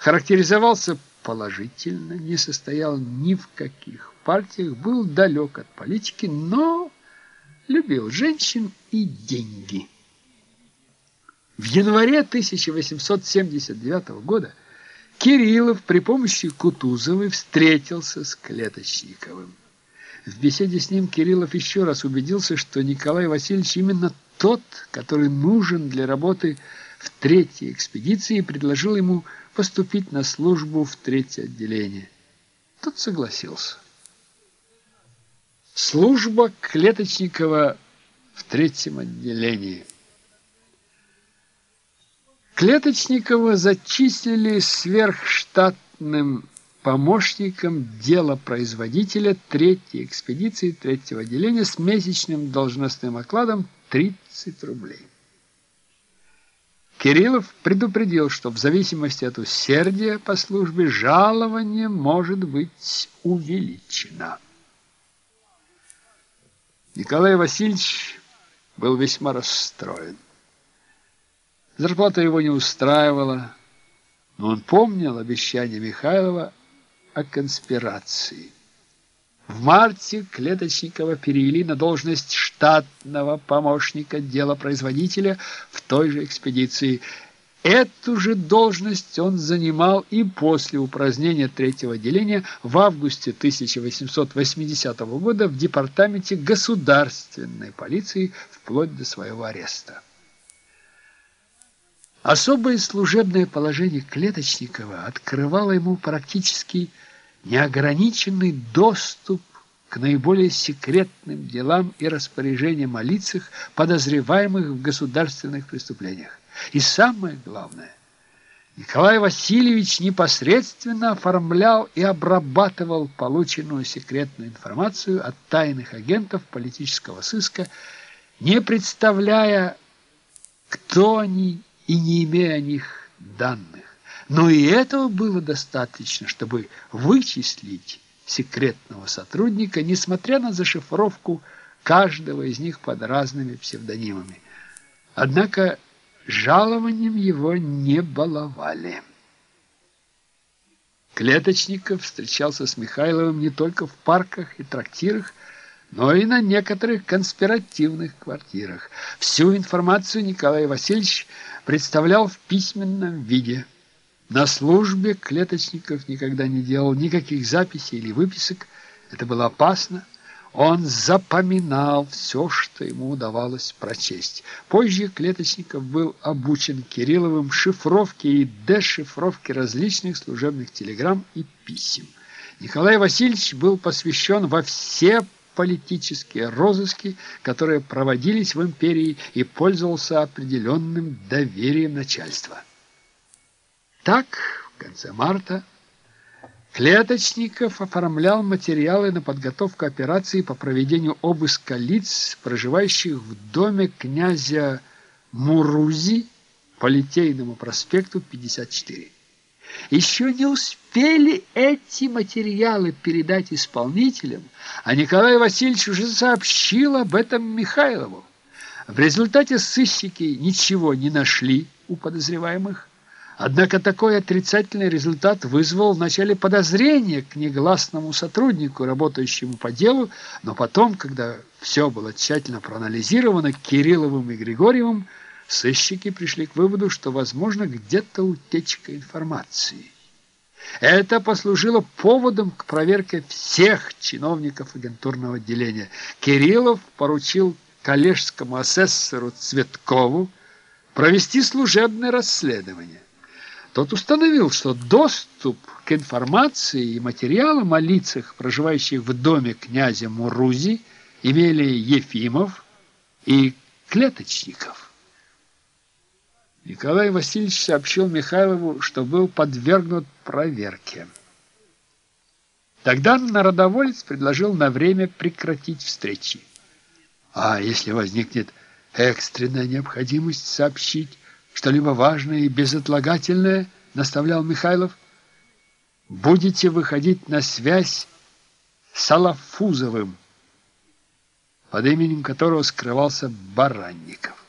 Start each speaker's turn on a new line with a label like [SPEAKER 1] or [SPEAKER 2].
[SPEAKER 1] характеризовался положительно, не состоял ни в каких партиях, был далек от политики, но любил женщин и деньги. В январе 1879 года Кириллов при помощи Кутузовой встретился с Клеточниковым. В беседе с ним Кириллов еще раз убедился, что Николай Васильевич именно тот, который нужен для работы в третьей экспедиции, и предложил ему поступить на службу в третье отделение. Тот согласился. Служба Клеточникова в третьем отделении. Клеточникова зачислили сверхштатным помощником делопроизводителя третьей экспедиции третьего отделения с месячным должностным окладом 30 рублей. Кириллов предупредил, что в зависимости от усердия по службе жалование может быть увеличено. Николай Васильевич был весьма расстроен. Зарплата его не устраивала, но он помнил обещание Михайлова о конспирации. В марте Клеточникова перевели на должность штатного помощника делопроизводителя в той же экспедиции. Эту же должность он занимал и после упразднения третьего отделения в августе 1880 года в департаменте государственной полиции вплоть до своего ареста. Особое служебное положение Клеточникова открывало ему практически неограниченный доступ к наиболее секретным делам и распоряжениям о лицах, подозреваемых в государственных преступлениях. И самое главное, Николай Васильевич непосредственно оформлял и обрабатывал полученную секретную информацию от тайных агентов политического сыска, не представляя, кто они и не имея о них данных. Но и этого было достаточно, чтобы вычислить секретного сотрудника, несмотря на зашифровку каждого из них под разными псевдонимами. Однако жалованием его не баловали. Клеточников встречался с Михайловым не только в парках и трактирах, но и на некоторых конспиративных квартирах. Всю информацию Николай Васильевич представлял в письменном виде – на службе клеточников никогда не делал никаких записей или выписок. Это было опасно. Он запоминал все, что ему удавалось прочесть. Позже Клеточников был обучен Кирилловым шифровке и дешифровке различных служебных телеграмм и писем. Николай Васильевич был посвящен во все политические розыски, которые проводились в империи и пользовался определенным доверием начальства. Так, в конце марта Клеточников оформлял материалы на подготовку операции по проведению обыска лиц, проживающих в доме князя Мурузи по Литейному проспекту 54. Еще не успели эти материалы передать исполнителям, а Николай Васильевич уже сообщил об этом Михайлову. В результате сыщики ничего не нашли у подозреваемых, Однако такой отрицательный результат вызвал вначале подозрение к негласному сотруднику, работающему по делу, но потом, когда все было тщательно проанализировано Кирилловым и Григорьевым, сыщики пришли к выводу, что, возможно, где-то утечка информации. Это послужило поводом к проверке всех чиновников агентурного отделения. Кириллов поручил коллежскому асессору Цветкову провести служебное расследование. Тот установил, что доступ к информации и материалам о лицах, проживающих в доме князя Мурузи, имели Ефимов и Клеточников. Николай Васильевич сообщил Михайлову, что был подвергнут проверке. Тогда народоволец предложил на время прекратить встречи. А если возникнет экстренная необходимость сообщить что-либо важное и безотлагательное, наставлял Михайлов, будете выходить на связь с Алафузовым, под именем которого скрывался Баранников.